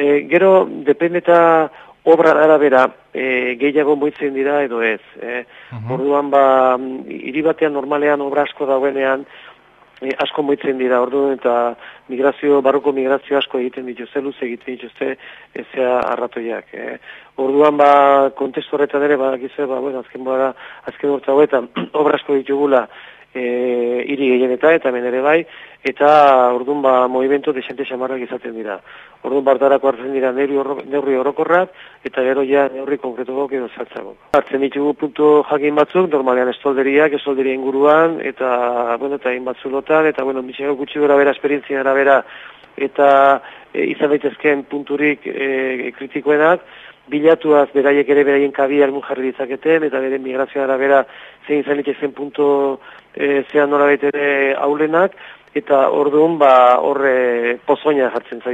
E, gero, dependeta obra arabera e, gehiago moitzen dira edo ez. E, Orduan, ba, hiri batean normalean obra asko dauenean, e, asko moitzen dira, orduan, eta migrazio, barruko migrazio asko egiten dituzte, luze egiten dituzte, ezea arratoiak. E. Orduan, ba, kontestu horretan ere, ba, gizue, ba, bueno, azken bora, azken urta hauetan, obra asko ditugula, e, iri gehien eta, eta ere bai, eta orduan ba movimento de gente chamarrak izaten dira. Orduan bartarako hartzen dira neurri orokorrak eta gero ja neurri konkretuak edo zartzago. Hartzen ditugu puntu jakin batzuk, normalean estolderiak, estolderia inguruan, eta, bueno, eta inbatzulotan, eta, bueno, misego gutxi gora bera, esperientzia bera, eta e, izan daitezkeen punturik e, kritikoenak, bilatuaz beraiek ere beraien kabia almun jarri ditzaketen, eta bere migrazioa arabera zein izan zen puntu e, zean nora ere aulenak, eta orduan ba horre pozoina jartzen zaie